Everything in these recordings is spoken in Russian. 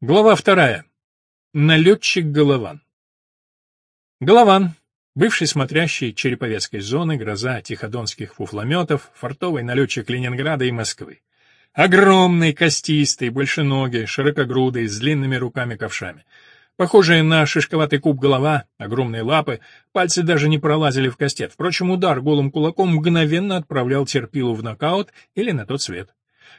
Глава вторая. Налетчик Голован. Голован, бывший смотрящий Череповецкой зоны, гроза тиходонских фуфлометов, фортовый налетчик Ленинграда и Москвы. Огромный, костистый, большеногий, широкогрудый, с длинными руками-ковшами. Похожая на шишковатый куб голова, огромные лапы, пальцы даже не пролазили в костет. Впрочем, удар голым кулаком мгновенно отправлял терпилу в нокаут или на тот свет.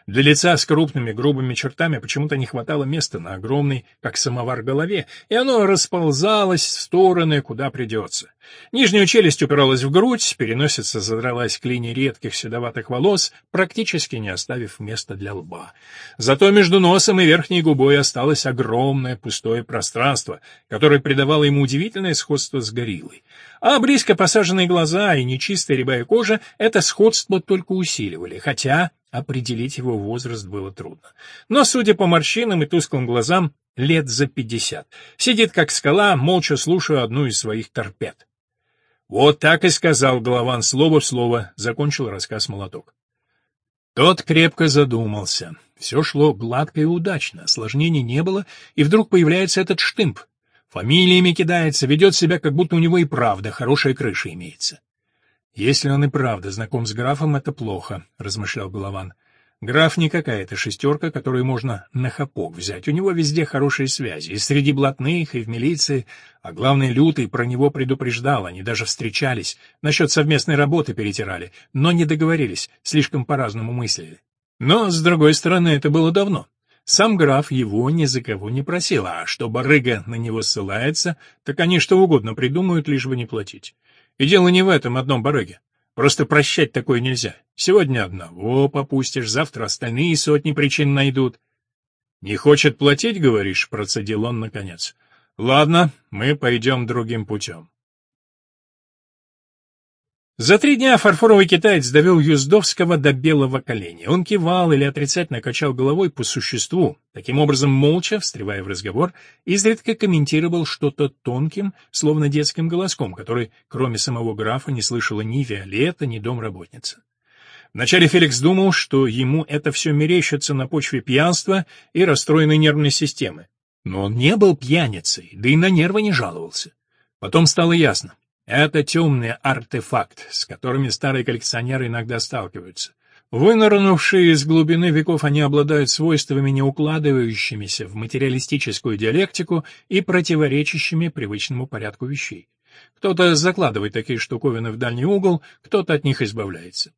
Для лица с крупными грубыми чертами почему-то не хватало места на огромной, как самовар, голове, и оно расползалось в стороны, куда придется. Нижняя челюсть упиралась в грудь, переносица задралась к линии редких седоватых волос, практически не оставив места для лба. Зато между носом и верхней губой осталось огромное пустое пространство, которое придавало ему удивительное сходство с гориллой. А близко посаженные глаза и нечистая рябая кожа это сходство только усиливали, хотя Определить его возраст было трудно. Но, судя по морщинам и тусклым глазам, лет за пятьдесят. Сидит как скала, молча слушая одну из своих торпед. Вот так и сказал Голован слово в слово, закончил рассказ молоток. Тот крепко задумался. Все шло гладко и удачно, осложнений не было, и вдруг появляется этот штымп. Фамилиями кидается, ведет себя, как будто у него и правда хорошая крыша имеется. «Если он и правда знаком с графом, это плохо», — размышлял Голован. «Граф не какая-то шестерка, которую можно на хапок взять. У него везде хорошие связи, и среди блатных, и в милиции. А главное, Лютый про него предупреждал, они даже встречались, насчет совместной работы перетирали, но не договорились, слишком по-разному мыслили. Но, с другой стороны, это было давно. Сам граф его ни за кого не просил, а что барыга на него ссылается, так они что угодно придумают, лишь бы не платить. И дело не в этом одном барыге. Просто прощать такое нельзя. Сегодня одного попустишь, завтра остальные сотни причин найдут. — Не хочет платить, говоришь? — процедил он наконец. — Ладно, мы пойдем другим путем. За три дня фарфоровый китаец довел Юздовского до белого коленя. Он кивал или отрицательно качал головой по существу, таким образом молча, встревая в разговор, изредка комментировал что-то тонким, словно детским голоском, который, кроме самого графа, не слышала ни Виолетта, ни домработница. Вначале Феликс думал, что ему это все мерещится на почве пьянства и расстроенной нервной системы. Но он не был пьяницей, да и на нервы не жаловался. Потом стало ясно. Это темный артефакт, с которыми старые коллекционеры иногда сталкиваются. Вынырнувшие из глубины веков, они обладают свойствами, не укладывающимися в материалистическую диалектику и противоречащими привычному порядку вещей. Кто-то закладывает такие штуковины в дальний угол, кто-то от них избавляется.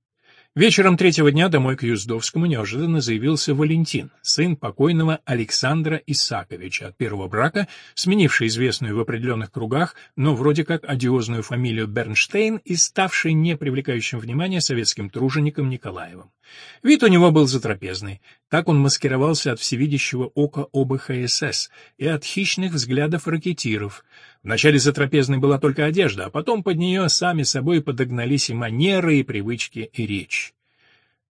Вечером третьего дня домой к Юздовскому неожиданно заявился Валентин, сын покойного Александра Исаковича от первого брака, сменивший известную в определенных кругах, но вроде как одиозную фамилию Бернштейн и ставший не привлекающим внимания советским тружеником Николаевым. Вид у него был затрапезный. Так он маскировался от всевидящего ока ОБХСС и от хищных взглядов ракетиров — Вначале затрапезной была только одежда, а потом под нее сами собой подогнались и манеры, и привычки, и речь.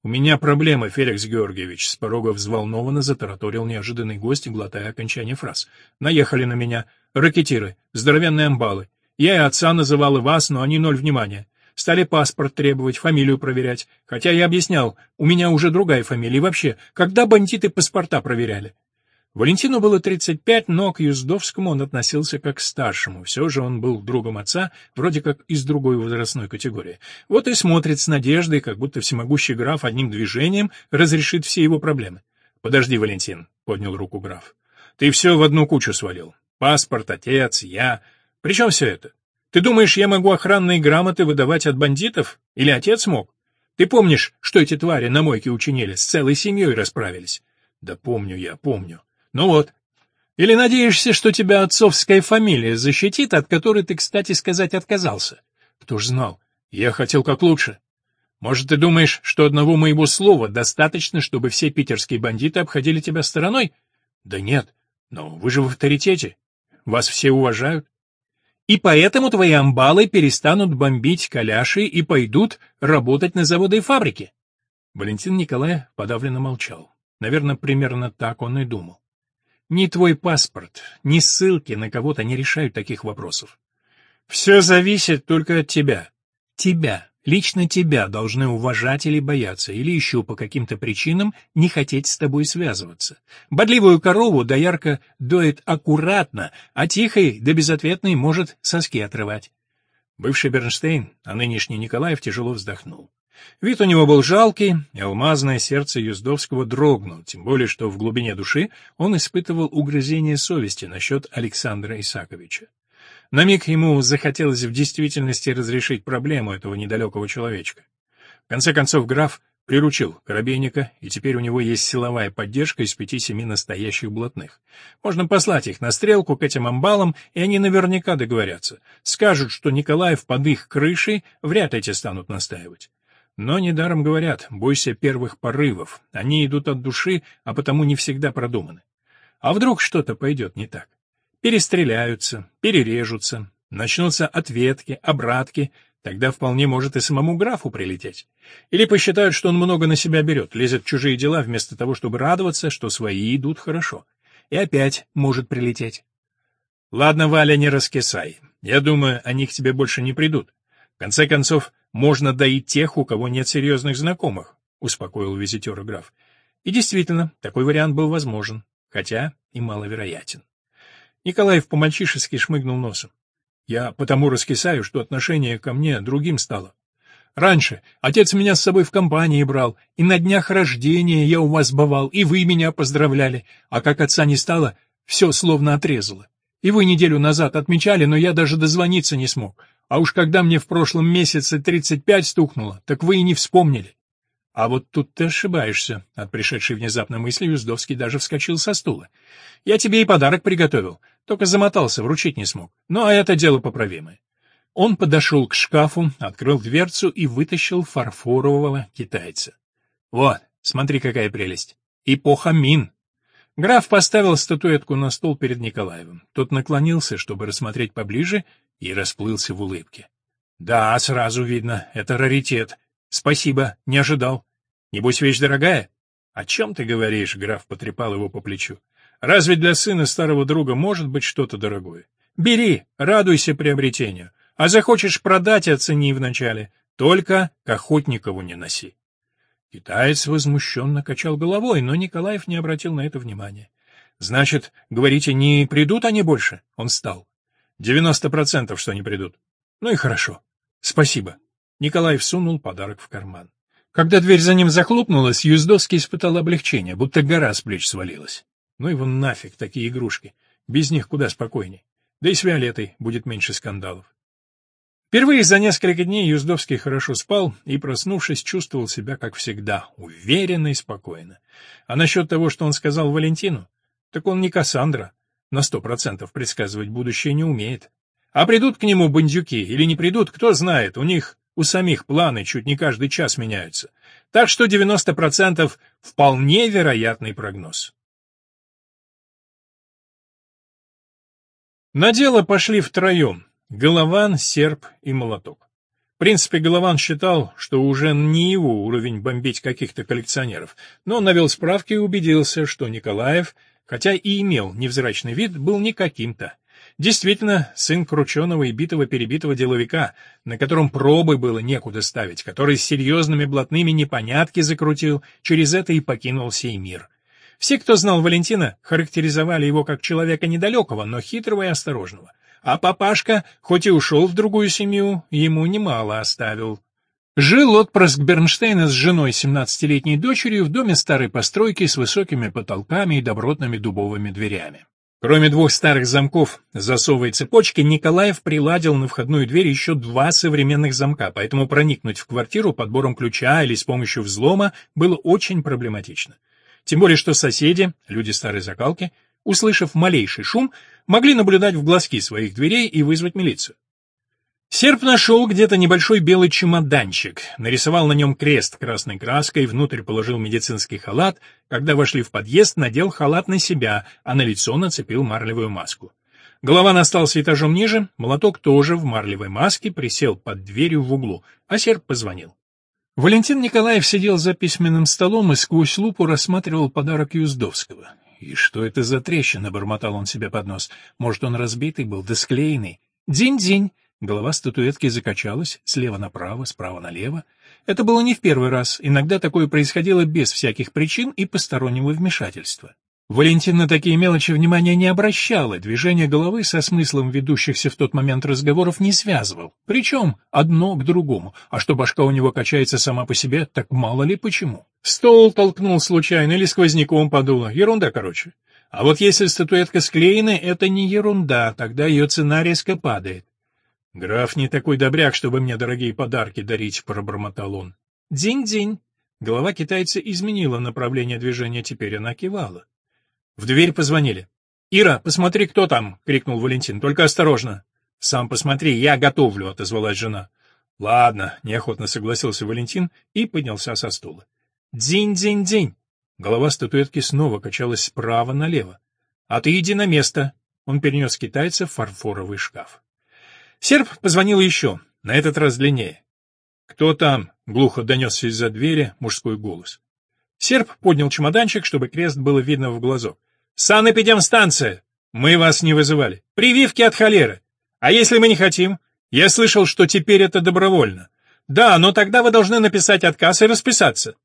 «У меня проблемы, Феликс Георгиевич», — с порога взволнованно затараторил неожиданный гость, глотая окончание фраз. «Наехали на меня. Ракетиры, здоровенные амбалы. Я и отца называл, и вас, но они ноль внимания. Стали паспорт требовать, фамилию проверять. Хотя я объяснял, у меня уже другая фамилия. И вообще, когда бандиты паспорта проверяли? Валентину было 35, но к Юздовскому он относился как к старшему. Все же он был другом отца, вроде как из другой возрастной категории. Вот и смотрит с надеждой, как будто всемогущий граф одним движением разрешит все его проблемы. «Подожди, Валентин», — поднял руку граф. «Ты все в одну кучу свалил. Паспорт, отец, я. Причем все это? Ты думаешь, я могу охранные грамоты выдавать от бандитов? Или отец мог? Ты помнишь, что эти твари на мойке учинили, с целой семьей расправились?» «Да помню я, помню. Ну вот. Или надеешься, что тебя отцовская фамилия защитит, от которой ты, кстати сказать, отказался? Кто ж знал? Я хотел как лучше. Может, ты думаешь, что одного моего слова достаточно, чтобы все питерские бандиты обходили тебя стороной? Да нет. Но вы же в авторитете. Вас все уважают. И поэтому твои амбалы перестанут бомбить каляши и пойдут работать на заводы и фабрики. Валентин Николаев подавленно молчал. Наверное, примерно так он и думал. Ни твой паспорт, ни ссылки на кого-то не решают таких вопросов. Все зависит только от тебя. Тебя. Лично тебя должны уважать или бояться, или еще по каким-то причинам не хотеть с тобой связываться. Бодливую корову доярка доит аккуратно, а тихой да безответной может соски отрывать. Бывший Бернштейн, а нынешний Николаев тяжело вздохнул. Вид у него был жалкий, и алмазное сердце Юздовского дрогнуло, тем более что в глубине души он испытывал угрызение совести насчет Александра Исаковича. На миг ему захотелось в действительности разрешить проблему этого недалекого человечка. В конце концов, граф приручил Коробейника, и теперь у него есть силовая поддержка из пяти-семи настоящих блатных. Можно послать их на стрелку к этим амбалам, и они наверняка договорятся. Скажут, что Николаев под их крышей, вряд те станут настаивать. Но недаром говорят, бойся первых порывов. Они идут от души, а потому не всегда продуманы. А вдруг что-то пойдет не так? Перестреляются, перережутся, начнутся ответки, обратки, тогда вполне может и самому графу прилететь. Или посчитают, что он много на себя берет, лезет в чужие дела вместо того, чтобы радоваться, что свои идут хорошо. И опять может прилететь. Ладно, Валя, не раскисай. Я думаю, они к тебе больше не придут. В конце концов, можно доить тех, у кого нет серьезных знакомых, — успокоил визитера граф. И действительно, такой вариант был возможен, хотя и маловероятен. Николаев по-мальчишески шмыгнул носом. Я потому раскисаю, что отношение ко мне другим стало. Раньше отец меня с собой в компании брал, и на днях рождения я у вас бывал, и вы меня поздравляли, а как отца не стало, все словно отрезало. И вы неделю назад отмечали, но я даже дозвониться не смог. А уж когда мне в прошлом месяце тридцать пять стукнуло, так вы и не вспомнили. А вот тут ты ошибаешься. От пришедшей внезапно мысли Юздовский даже вскочил со стула. Я тебе и подарок приготовил, только замотался, вручить не смог. Ну, а это дело поправимое. Он подошел к шкафу, открыл дверцу и вытащил фарфорового китайца. Вот, смотри, какая прелесть. Эпоха Мин. Граф поставил статуэтку на стол перед Николаевым. Тот наклонился, чтобы рассмотреть поближе, и расплылся в улыбке. Да, сразу видно, это раритет. Спасибо, не ожидал. Небось, вещь дорогая? О чем ты говоришь? Граф потрепал его по плечу. Разве для сына старого друга может быть что-то дорогое? Бери, радуйся приобретению. А захочешь продать, оцени вначале. Только к Охотникову не носи. Китаец возмущенно качал головой, но Николаев не обратил на это внимания. «Значит, говорите, не придут они больше?» Он встал. «Девяносто процентов, что не придут. Ну и хорошо. Спасибо». Николай всунул подарок в карман. Когда дверь за ним захлопнулась, Юздовский испытал облегчение, будто гора с плеч свалилась. Ну его нафиг, такие игрушки. Без них куда спокойней. Да и с Виолеттой будет меньше скандалов. Впервые за несколько дней Юздовский хорошо спал и, проснувшись, чувствовал себя, как всегда, уверенно и спокойно. А насчет того, что он сказал Валентину, так он не Кассандра, на сто процентов предсказывать будущее не умеет. А придут к нему бандюки или не придут, кто знает, у них у самих планы чуть не каждый час меняются. Так что 90% вполне вероятный прогноз. На дело пошли втроем — Голован, Серп и Молоток. В принципе, Голован считал, что уже не его уровень бомбить каких-то коллекционеров, но навел справки и убедился, что Николаев, хотя и имел невзрачный вид, был не каким-то. Действительно, сын крученого и битого-перебитого деловика, на котором пробы было некуда ставить, который с серьезными блатными непонятки закрутил, через это и покинул сей мир. Все, кто знал Валентина, характеризовали его как человека недалекого, но хитрого и осторожного. А папашка, хоть и ушел в другую семью, ему немало оставил. Жил отпрыск Бернштейна с женой, семнадцатилетней дочерью, в доме старой постройки с высокими потолками и добротными дубовыми дверями. Кроме двух старых замков засовой цепочки, Николаев приладил на входную дверь еще два современных замка, поэтому проникнуть в квартиру подбором ключа или с помощью взлома было очень проблематично. Тем более, что соседи, люди старой закалки, услышав малейший шум, могли наблюдать в глазки своих дверей и вызвать милицию. Серп нашел где-то небольшой белый чемоданчик, нарисовал на нем крест красной краской, внутрь положил медицинский халат, когда вошли в подъезд, надел халат на себя, а на лицо нацепил марлевую маску. Голова остался этажом ниже, молоток тоже в марлевой маске присел под дверью в углу, а серп позвонил. Валентин Николаев сидел за письменным столом и сквозь лупу рассматривал подарок Юздовского. «И что это за трещина?» — бормотал он себе под нос. «Может, он разбитый был, да склеенный?» «Динь-динь!» Голова статуэтки закачалась слева направо, справа налево. Это было не в первый раз, иногда такое происходило без всяких причин и постороннего вмешательства. Валентин на такие мелочи внимания не обращал, и движение головы со смыслом ведущихся в тот момент разговоров не связывал. Причем одно к другому, а что башка у него качается сама по себе, так мало ли почему. Стол толкнул случайно или сквозняком подуло. Ерунда, короче. А вот если статуэтка склеена, это не ерунда, тогда ее цена резко падает. «Граф не такой добряк, чтобы мне дорогие подарки дарить», — пробормотал он. «Дзинь-дзинь». Голова китайца изменила направление движения, теперь она кивала. В дверь позвонили. «Ира, посмотри, кто там!» — крикнул Валентин. «Только осторожно!» «Сам посмотри, я готовлю!» — отозвалась жена. «Ладно», — неохотно согласился Валентин и поднялся со стула. «Дзинь-дзинь-дзинь!» Голова статуэтки снова качалась справа налево. «А ты иди на место!» Он перенес китайца в фарфоровый шкаф. Серб позвонил еще, на этот раз длиннее. «Кто там?» — глухо донесся из-за двери мужской голос. Серб поднял чемоданчик, чтобы крест было видно в глазок. «Санэпидемстанция! Мы вас не вызывали. Прививки от холеры. А если мы не хотим? Я слышал, что теперь это добровольно. Да, но тогда вы должны написать отказ и расписаться».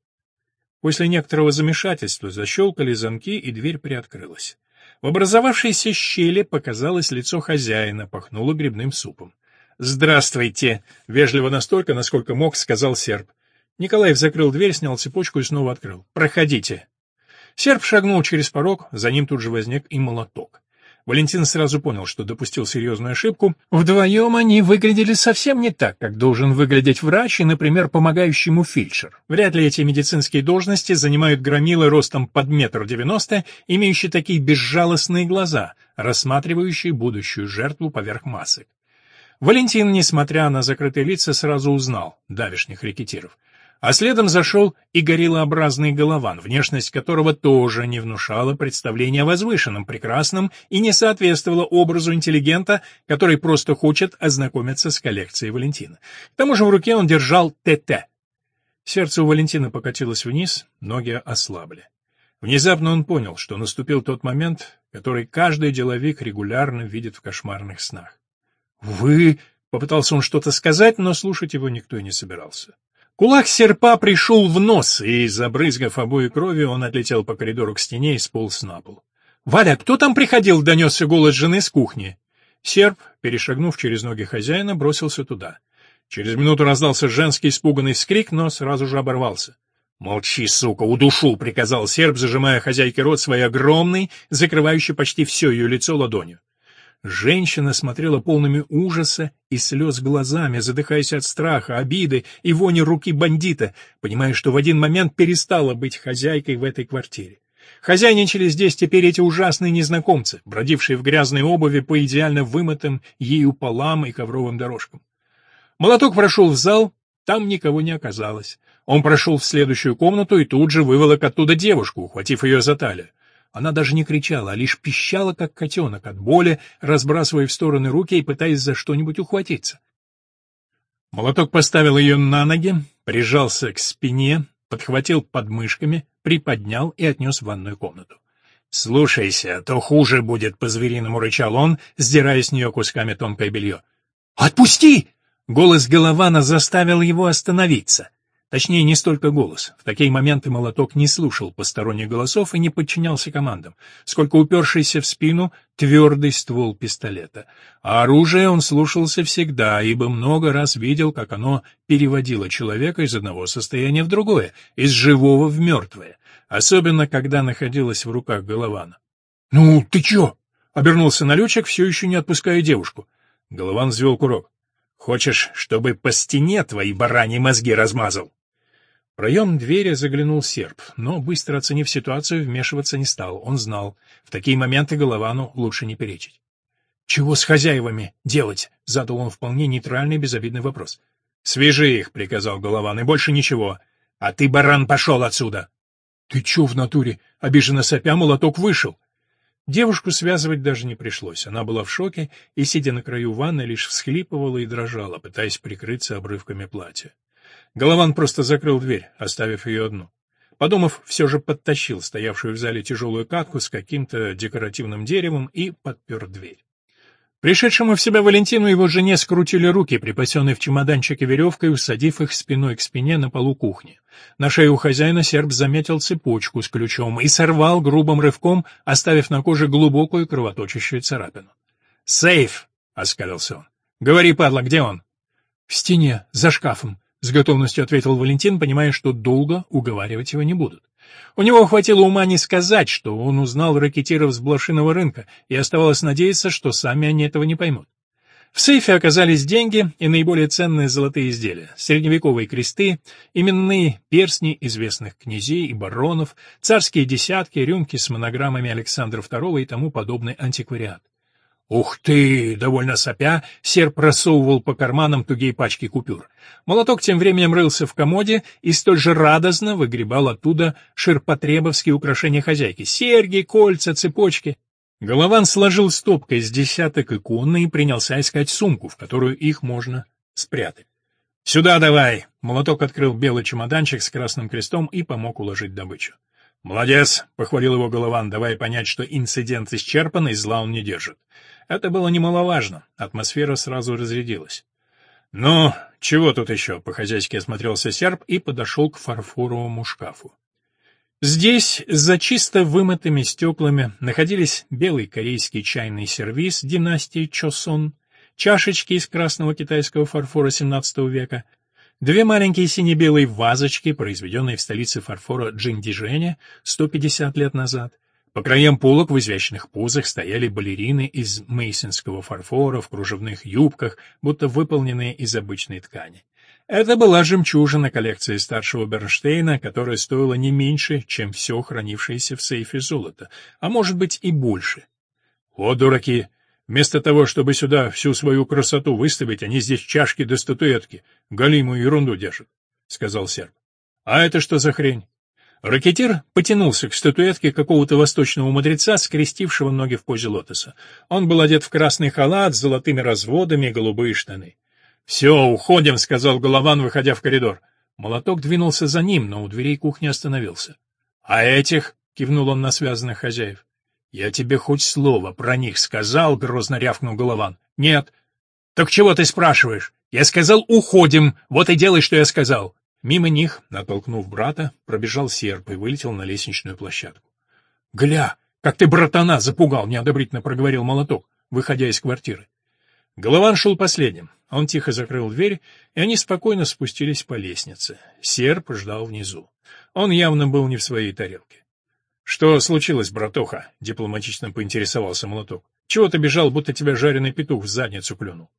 После некоторого замешательства защелкали замки, и дверь приоткрылась. В образовавшейся щели показалось лицо хозяина, пахнуло грибным супом. «Здравствуйте!» — вежливо настолько, насколько мог, сказал серб. Николаев закрыл дверь, снял цепочку и снова открыл. «Проходите». Серб шагнул через порог, за ним тут же возник и молоток. Валентин сразу понял, что допустил серьезную ошибку. Вдвоем они выглядели совсем не так, как должен выглядеть врач и, например, помогающий ему фельдшер. Вряд ли эти медицинские должности занимают громилы ростом под метр девяносто, имеющие такие безжалостные глаза, рассматривающие будущую жертву поверх масок. Валентин, несмотря на закрытые лица, сразу узнал давишних рекетиров а следом зашел и гориллообразный голован, внешность которого тоже не внушала представления о возвышенном, прекрасном и не соответствовала образу интеллигента, который просто хочет ознакомиться с коллекцией Валентина. К тому же в руке он держал ТТ. Сердце у Валентина покатилось вниз, ноги ослабли. Внезапно он понял, что наступил тот момент, который каждый деловик регулярно видит в кошмарных снах. «Вы...» — попытался он что-то сказать, но слушать его никто и не собирался. Кулак серпа пришел в нос, и, забрызгав обои крови, он отлетел по коридору к стене и сполз на пол. «Валя, кто там приходил?» — донесся голос жены с кухни. Серп, перешагнув через ноги хозяина, бросился туда. Через минуту раздался женский испуганный вскрик, но сразу же оборвался. «Молчи, сука, удушу!» — приказал серп, зажимая хозяйке рот своей огромной, закрывающей почти все ее лицо ладонью. Женщина смотрела полными ужаса и слез глазами, задыхаясь от страха, обиды и вони руки бандита, понимая, что в один момент перестала быть хозяйкой в этой квартире. Хозяйничали здесь теперь эти ужасные незнакомцы, бродившие в грязной обуви по идеально вымытым ею полам и ковровым дорожкам. Молоток прошел в зал, там никого не оказалось. Он прошел в следующую комнату и тут же выволок оттуда девушку, ухватив ее за талию. Она даже не кричала, а лишь пищала, как котенок, от боли, разбрасывая в стороны руки и пытаясь за что-нибудь ухватиться. Молоток поставил ее на ноги, прижался к спине, подхватил подмышками, приподнял и отнес в ванную комнату. «Слушайся, то хуже будет», — по-звериному рычал он, сдирая с нее кусками тонкое белье. «Отпусти!» — голос Голована заставил его остановиться. Точнее, не столько голос. В такие моменты молоток не слушал посторонних голосов и не подчинялся командам, сколько упершийся в спину твердый ствол пистолета. А оружие он слушался всегда, ибо много раз видел, как оно переводило человека из одного состояния в другое, из живого в мертвое, особенно когда находилось в руках Голована. «Ну, ты чё?» — обернулся налетчик, все еще не отпуская девушку. Голован взвел курок. «Хочешь, чтобы по стене твои бараньи мозги размазал?» Проем двери заглянул серп, но, быстро оценив ситуацию, вмешиваться не стал. Он знал, в такие моменты Головану лучше не перечить. «Чего с хозяевами делать?» — задал он вполне нейтральный безобидный вопрос. «Свяжи их», — приказал Голован, — «и больше ничего. А ты, баран, пошел отсюда!» «Ты чё в натуре?» — обиженно сопя молоток вышел. Девушку связывать даже не пришлось. Она была в шоке и, сидя на краю ванны, лишь всхлипывала и дрожала, пытаясь прикрыться обрывками платья. Голован просто закрыл дверь, оставив ее одну. Подумав, все же подтащил стоявшую в зале тяжелую катку с каким-то декоративным деревом и подпер дверь. Пришедшему в себя Валентину его жене скрутили руки, припасенные в чемоданчике веревкой, усадив их спиной к спине на полу кухни. На шее у хозяина серб заметил цепочку с ключом и сорвал грубым рывком, оставив на коже глубокую кровоточащую царапину. «Сейф!» — оскалился он. «Говори, падла, где он?» «В стене, за шкафом», — с готовностью ответил Валентин, понимая, что долго уговаривать его не будут. У него хватило ума не сказать, что он узнал ракетиров с блошиного рынка, и оставалось надеяться, что сами они этого не поймут. В сейфе оказались деньги и наиболее ценные золотые изделия, средневековые кресты, именные перстни известных князей и баронов, царские десятки, рюмки с монограммами Александра II и тому подобный антиквариат. «Ух ты!» — довольно сопя, серп просовывал по карманам тугие пачки купюр. Молоток тем временем рылся в комоде и столь же радостно выгребал оттуда ширпотребовские украшения хозяйки — серьги, кольца, цепочки. Голован сложил стопкой с десяток икон и принялся искать сумку, в которую их можно спрятать. «Сюда давай!» — молоток открыл белый чемоданчик с красным крестом и помог уложить добычу. «Молодец!» — похвалил его Голован, давая понять, что инцидент исчерпан и зла он не держит. Это было немаловажно, атмосфера сразу разрядилась. «Ну, чего тут еще?» — по-хозяйски осмотрелся серб и подошел к фарфоровому шкафу. Здесь, за чисто вымытыми стеклами, находились белый корейский чайный сервиз династии Чосон, чашечки из красного китайского фарфора XVII века, две маленькие сине-белые вазочки, произведенные в столице фарфора Джиндиженя 150 лет назад, по краям полок в изящных позах стояли балерины из мейсонского фарфора в кружевных юбках, будто выполненные из обычной ткани. Это была жемчужина коллекции старшего Бернштейна, которая стоила не меньше, чем все хранившееся в сейфе золото, а может быть и больше. О, дураки! Вместо того, чтобы сюда всю свою красоту выставить, они здесь чашки да статуэтки, галимую ерунду держат, — сказал серб. — А это что за хрень? Ракетир потянулся к статуэтке какого-то восточного мудреца, скрестившего ноги в позе лотоса. Он был одет в красный халат с золотыми разводами и голубые штаны. «Все, уходим», — сказал Голован, выходя в коридор. Молоток двинулся за ним, но у дверей кухни остановился. «А этих?» — кивнул он на связанных хозяев. «Я тебе хоть слово про них сказал?» — грозно рявкнул Голован. «Нет». «Так чего ты спрашиваешь? Я сказал, уходим. Вот и делай, что я сказал». Мимо них, натолкнув брата, пробежал серп и вылетел на лестничную площадку. — Гля, как ты братана запугал! — неодобрительно проговорил молоток, выходя из квартиры. Голован шел последним. Он тихо закрыл дверь, и они спокойно спустились по лестнице. Серп ждал внизу. Он явно был не в своей тарелке. — Что случилось, братуха? — дипломатично поинтересовался молоток. — Чего ты бежал, будто тебя жареный петух в задницу клюнул?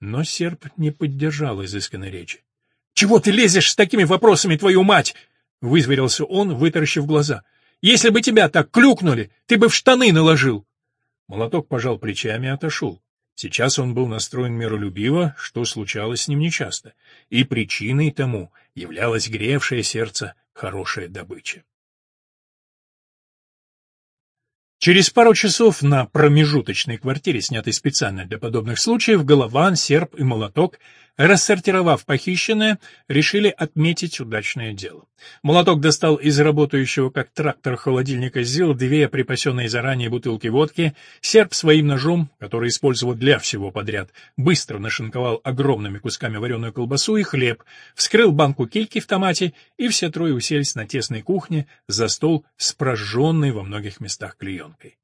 Но серп не поддержал изысканной речи. «Чего ты лезешь с такими вопросами, твою мать?» — вызверился он, вытаращив глаза. «Если бы тебя так клюкнули, ты бы в штаны наложил!» Молоток пожал плечами и отошел. Сейчас он был настроен миролюбиво, что случалось с ним нечасто, и причиной тому являлась гревшее сердце хорошая добыча. Через пару часов на промежуточной квартире, снятой специально для подобных случаев, Голован, Серп и Молоток Рассортировав похищенное, решили отметить удачное дело. Молоток достал из работающего как трактор холодильника ЗИЛ две припасенные заранее бутылки водки, серп своим ножом, который использовал для всего подряд, быстро нашинковал огромными кусками вареную колбасу и хлеб, вскрыл банку кильки в томате, и все трое уселись на тесной кухне за стол с прожженной во многих местах клеенкой.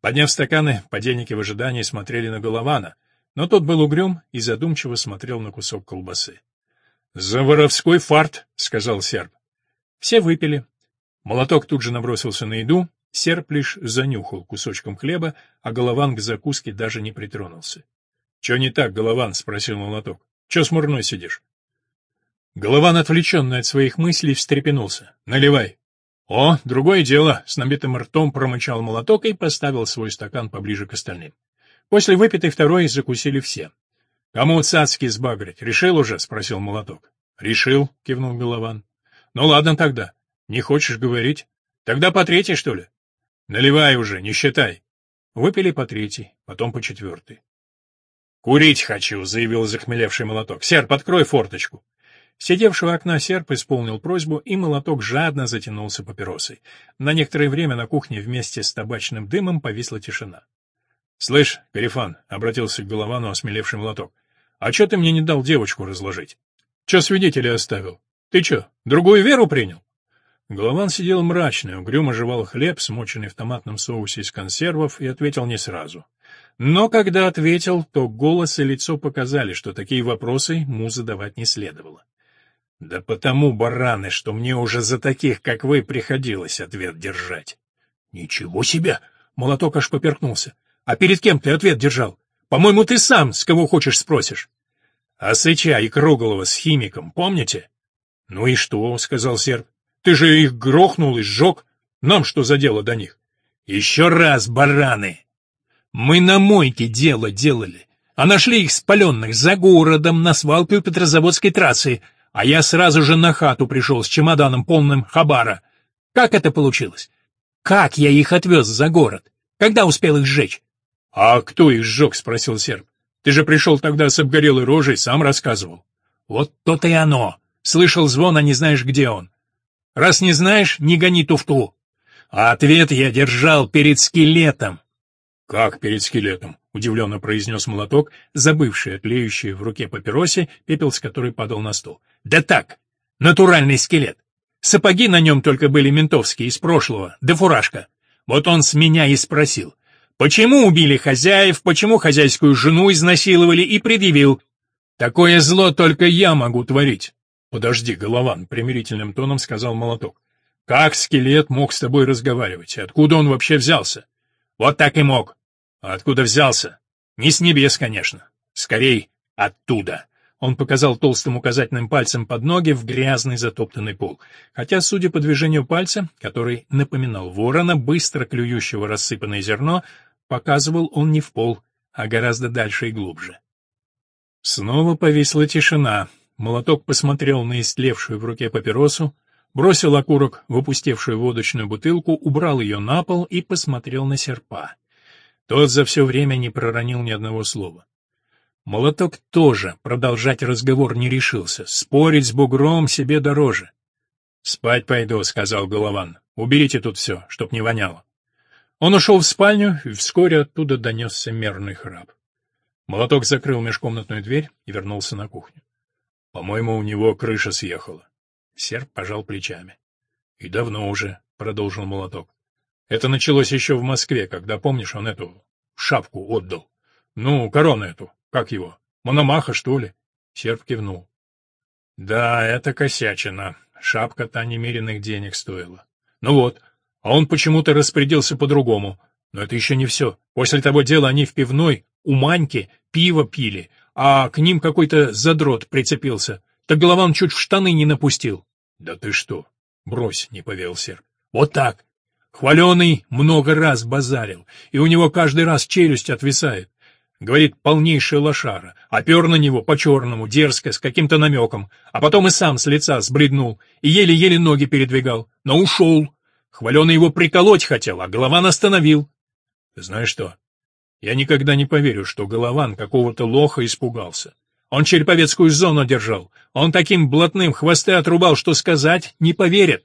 Подняв стаканы, подельники в ожидании смотрели на Голована — но тот был угрюм и задумчиво смотрел на кусок колбасы. — За воровской фарт, — сказал серб. Все выпили. Молоток тут же набросился на еду, серб лишь занюхал кусочком хлеба, а Голован к закуске даже не притронулся. — Че не так, Голован? — спросил молоток. — Че смурной сидишь? Голован, отвлеченный от своих мыслей, встрепенулся. — Наливай. — О, другое дело! — с набитым ртом промычал молоток и поставил свой стакан поближе к остальным. После выпитой второй закусили все. — Кому цацки сбагрить? Решил уже? — спросил молоток. — Решил, — кивнул Голован. — Ну ладно тогда. Не хочешь говорить? Тогда по третьей, что ли? — Наливай уже, не считай. Выпили по третьей, потом по четвертой. — Курить хочу, — заявил захмелевший молоток. — Серп, открой форточку. Сидевший у окна серп исполнил просьбу, и молоток жадно затянулся папиросой. На некоторое время на кухне вместе с табачным дымом повисла тишина. «Слышь, Гарифан», — обратился к Головану осмелевший молоток, — «а чё ты мне не дал девочку разложить? Чё свидетелей оставил? Ты чё, другую веру принял?» Голован сидел мрачный, угрюмо жевал хлеб, смоченный в томатном соусе из консервов, и ответил не сразу. Но когда ответил, то голос и лицо показали, что такие вопросы ему задавать не следовало. «Да потому, бараны, что мне уже за таких, как вы, приходилось ответ держать». «Ничего себе!» — молоток аж поперкнулся. «А перед кем ты ответ держал? По-моему, ты сам, с кого хочешь, спросишь». «А Сыча и Круглого с химиком, помните?» «Ну и что?» — сказал серб. «Ты же их грохнул и сжег. Нам что за дело до них?» «Еще раз, бараны! Мы на мойке дело делали, а нашли их спаленных за городом на свалке у Петрозаводской трассы, а я сразу же на хату пришел с чемоданом полным хабара. Как это получилось? Как я их отвез за город? Когда успел их сжечь? — А кто их сжег? — спросил серб. — Ты же пришел тогда с обгорелой рожей, сам рассказывал. — Вот то-то и оно. Слышал звон, а не знаешь, где он. Раз не знаешь, не гони туфту. А ответ я держал перед скелетом. — Как перед скелетом? — удивленно произнес молоток, забывший отлеющий в руке папиросе, пепел с которой падал на стол. — Да так, натуральный скелет. Сапоги на нем только были ментовские, из прошлого, да фуражка. Вот он с меня и спросил, почему убили хозяев, почему хозяйскую жену изнасиловали, и предъявил. Такое зло только я могу творить. Подожди, Голован, примирительным тоном сказал молоток. Как скелет мог с тобой разговаривать? Откуда он вообще взялся? Вот так и мог. А откуда взялся? Не с небес, конечно. Скорей, оттуда. Он показал толстым указательным пальцем под ноги в грязный затоптанный пол. Хотя, судя по движению пальца, который напоминал ворона, быстро клюющего рассыпанное зерно, показывал он не в пол, а гораздо дальше и глубже. Снова повисла тишина. Молоток посмотрел на истлевшую в руке папиросу, бросил окурок в опустевшую водочную бутылку, убрал ее на пол и посмотрел на серпа. Тот за все время не проронил ни одного слова. Молоток тоже продолжать разговор не решился, спорить с бугром себе дороже. «Спать пойду», — сказал Голован. «Уберите тут все, чтоб не воняло». Он ушел в спальню, и вскоре оттуда донесся мерный храп. Молоток закрыл межкомнатную дверь и вернулся на кухню. «По-моему, у него крыша съехала. Серб пожал плечами. — И давно уже, — продолжил молоток. — Это началось еще в Москве, когда, помнишь, он эту шапку отдал. Ну, корону эту, как его, Мономаха, что ли? Серб кивнул. — Да, это косячина. Шапка-то немеренных денег стоила. Ну вот, а он почему-то распорядился по-другому. Но это еще не все. После того дела они в пивной у Маньки пиво пили, а к ним какой-то задрот прицепился. Так Голован чуть в штаны не напустил. — Да ты что? Брось, — не поверил Серг. — Вот так. Хваленый много раз базарил, и у него каждый раз челюсть отвисает. Говорит, полнейшая лошара, опер на него по-черному, дерзко, с каким-то намеком, а потом и сам с лица сбреднул, и еле-еле ноги передвигал, но ушел. Хваленый его приколоть хотел, а Голован остановил. Знаешь что, я никогда не поверю, что Голован какого-то лоха испугался. Он череповецкую зону держал. Он таким блатным хвосты отрубал, что сказать не поверят.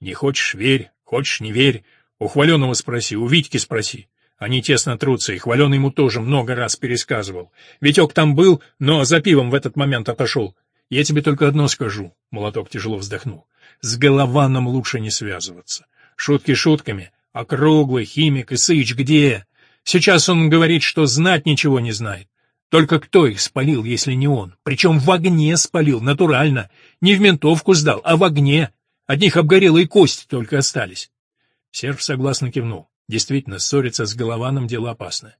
Не хочешь — верь, хочешь — не верь. У Хваленого спроси, у Витьки спроси. Они тесно трутся, и Хваленый ему тоже много раз пересказывал. Витек там был, но за пивом в этот момент отошел. Я тебе только одно скажу, — Молоток тяжело вздохнул. С Голованом лучше не связываться. Шутки шутками, а круглый, химик и сыч где? Сейчас он говорит, что знать ничего не знает. Только кто их спалил, если не он? Причем в огне спалил, натурально. Не в ментовку сдал, а в огне. От них обгорелые кости только остались. Серж согласно кивнул. Действительно, ссориться с Голованом дело опасное.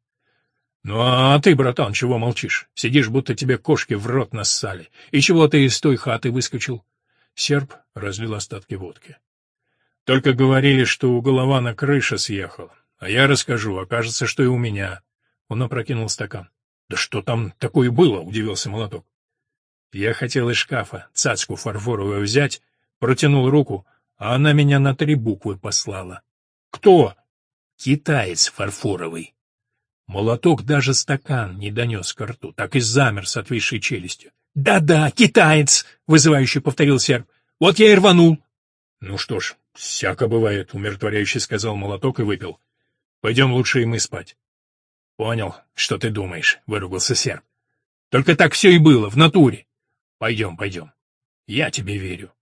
«Ну а ты, братан, чего молчишь? Сидишь, будто тебе кошки в рот нассали. И чего ты из той хаты выскочил?» Серб разлил остатки водки. «Только говорили, что у Голована крыша съехала. А я расскажу, окажется, что и у меня». Он опрокинул стакан. «Да что там такое было?» — удивился молоток. Я хотел из шкафа цацку фарфоровую взять, протянул руку, а она меня на три буквы послала. «Кто?» «Китаец фарфоровый». Молоток даже стакан не донес к рту, так и замер с отвисшей челюстью. «Да-да, китаец!» — вызывающе повторил серб. «Вот я и рванул». «Ну что ж, всяко бывает», — умиротворяюще сказал молоток и выпил. «Пойдем лучше и мы спать». Понял, что ты думаешь, выругался серб. Только так все и было, в натуре. Пойдем, пойдем. Я тебе верю.